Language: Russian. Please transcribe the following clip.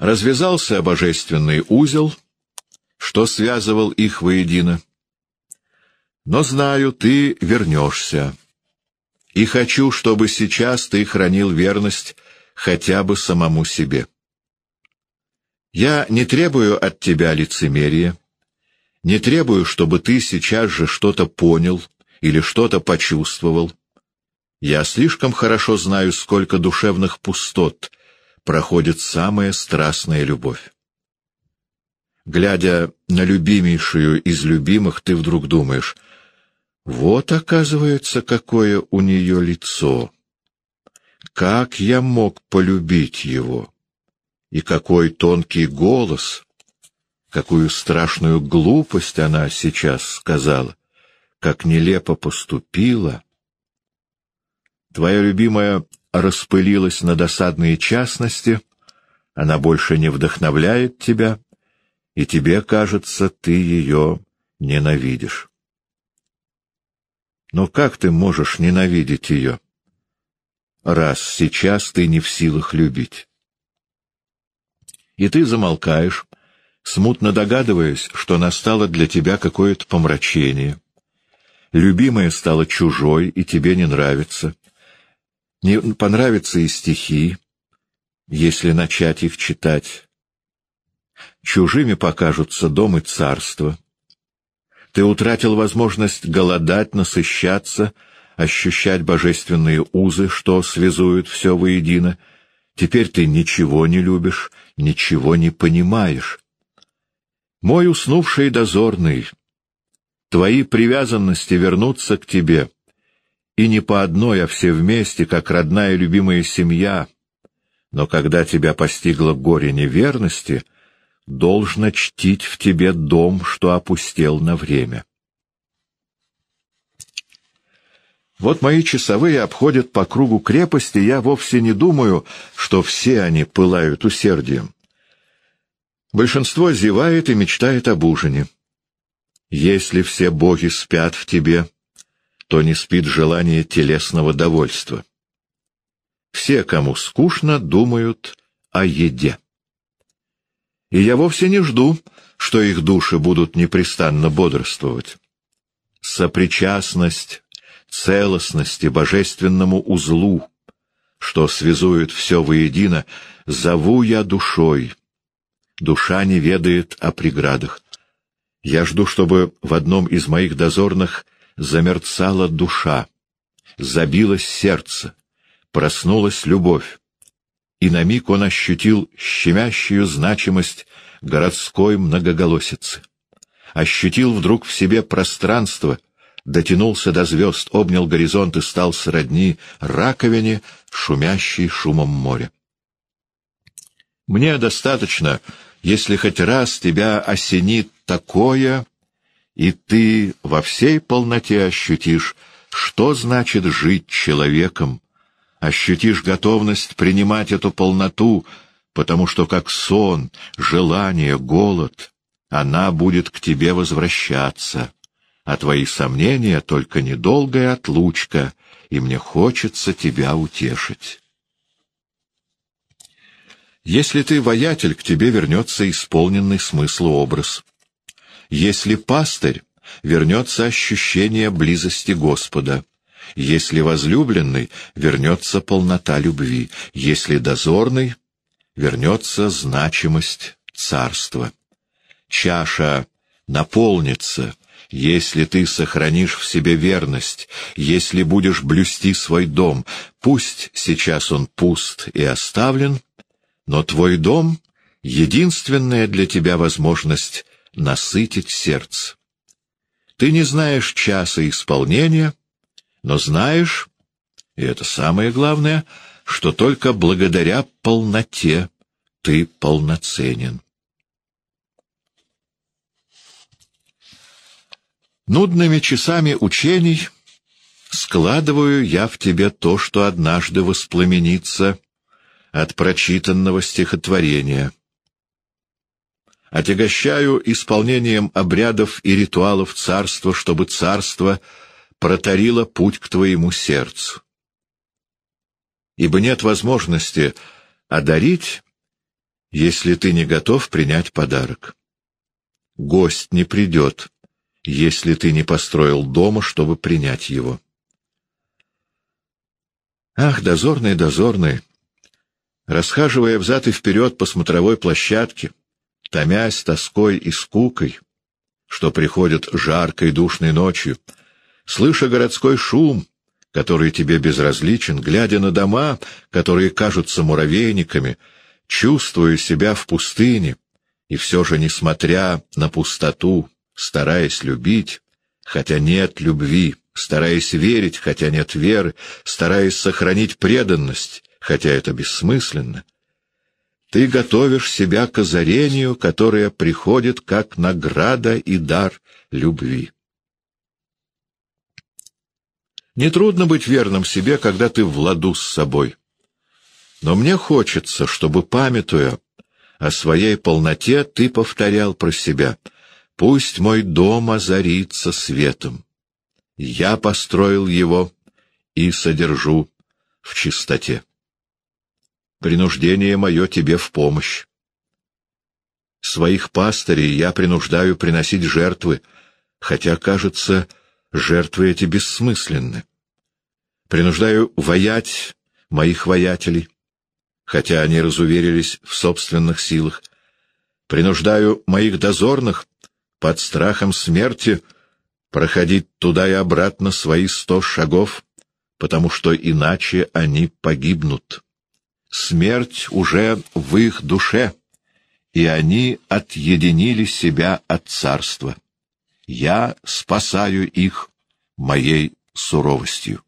Развязался божественный узел, что связывал их воедино. Но знаю, ты вернешься, и хочу, чтобы сейчас ты хранил верность хотя бы самому себе. Я не требую от тебя лицемерия, не требую, чтобы ты сейчас же что-то понял или что-то почувствовал. Я слишком хорошо знаю, сколько душевных пустот проходит самая страстная любовь. Глядя на любимейшую из любимых, ты вдруг думаешь, вот, оказывается, какое у нее лицо. Как я мог полюбить его? И какой тонкий голос! Какую страшную глупость она сейчас сказала! Как нелепо поступила! Твоя любимая распылилась на досадные частности, она больше не вдохновляет тебя, и тебе кажется, ты ее ненавидишь. Но как ты можешь ненавидеть ее, раз сейчас ты не в силах любить? И ты замолкаешь, смутно догадываясь, что настало для тебя какое-то помрачение. Любимая стала чужой, и тебе не нравится. Не понравятся и стихи, если начать их читать. Чужими покажутся дом и царство. Ты утратил возможность голодать, насыщаться, ощущать божественные узы, что связуют все воедино. Теперь ты ничего не любишь, ничего не понимаешь. Мой уснувший дозорный, твои привязанности вернутся к тебе — и не по одной, а все вместе, как родная и любимая семья. Но когда тебя постигло горе неверности, должно чтить в тебе дом, что опустел на время. Вот мои часовые обходят по кругу крепости, я вовсе не думаю, что все они пылают усердием. Большинство зевает и мечтает об ужине. Если все боги спят в тебе, то не спит желание телесного довольства. Все, кому скучно, думают о еде. И я вовсе не жду, что их души будут непрестанно бодрствовать. Сопричастность, целостности, божественному узлу, что связует все воедино, зову я душой. Душа не ведает о преградах. Я жду, чтобы в одном из моих дозорных замерцала душа, забилось сердце, проснулась любовь, и на миг он ощутил щемящую значимость городской многоголосицы. Ощутил вдруг в себе пространство, дотянулся до звезд, обнял горизонт и стал сродни раковине, шумящей шумом моря. Мне достаточно, если хоть раз тебя осенит такое, и ты во всей полноте ощутишь, что значит жить человеком, ощутишь готовность принимать эту полноту, потому что как сон, желание, голод, она будет к тебе возвращаться, а твои сомнения — только недолгая отлучка, и мне хочется тебя утешить. Если ты воятель, к тебе вернется исполненный смысла образ. Если пастырь, вернется ощущение близости Господа. Если возлюбленный, вернется полнота любви. Если дозорный, вернется значимость царства. Чаша наполнится, если ты сохранишь в себе верность, если будешь блюсти свой дом. Пусть сейчас он пуст и оставлен, но твой дом — единственная для тебя возможность насытить сердце. Ты не знаешь часа исполнения, но знаешь, и это самое главное, что только благодаря полноте ты полноценен. Нудными часами учений складываю я в тебе то, что однажды воспламенится от прочитанного стихотворения — отягощаю исполнением обрядов и ритуалов царства, чтобы царство протарило путь к твоему сердцу. Ибо нет возможности одарить, если ты не готов принять подарок. Гость не придет, если ты не построил дома, чтобы принять его. Ах, дозорный, дозорный! Расхаживая взад и вперед по смотровой площадке, томясь тоской и скукой, что приходит жаркой душной ночью, слыша городской шум, который тебе безразличен, глядя на дома, которые кажутся муравейниками, чувствуя себя в пустыне, и все же, несмотря на пустоту, стараясь любить, хотя нет любви, стараясь верить, хотя нет веры, стараясь сохранить преданность, хотя это бессмысленно, ты готовишь себя к озарению, которое приходит как награда и дар любви. Нетрудно быть верным себе, когда ты в ладу с собой. Но мне хочется, чтобы, памятуя о своей полноте, ты повторял про себя «Пусть мой дом озарится светом. Я построил его и содержу в чистоте. Принуждение мое тебе в помощь. Своих пастырей я принуждаю приносить жертвы, хотя, кажется, жертвы эти бессмысленны. Принуждаю воять моих воятелей, хотя они разуверились в собственных силах. Принуждаю моих дозорных под страхом смерти проходить туда и обратно свои сто шагов, потому что иначе они погибнут. Смерть уже в их душе, и они отъединили себя от царства. Я спасаю их моей суровостью.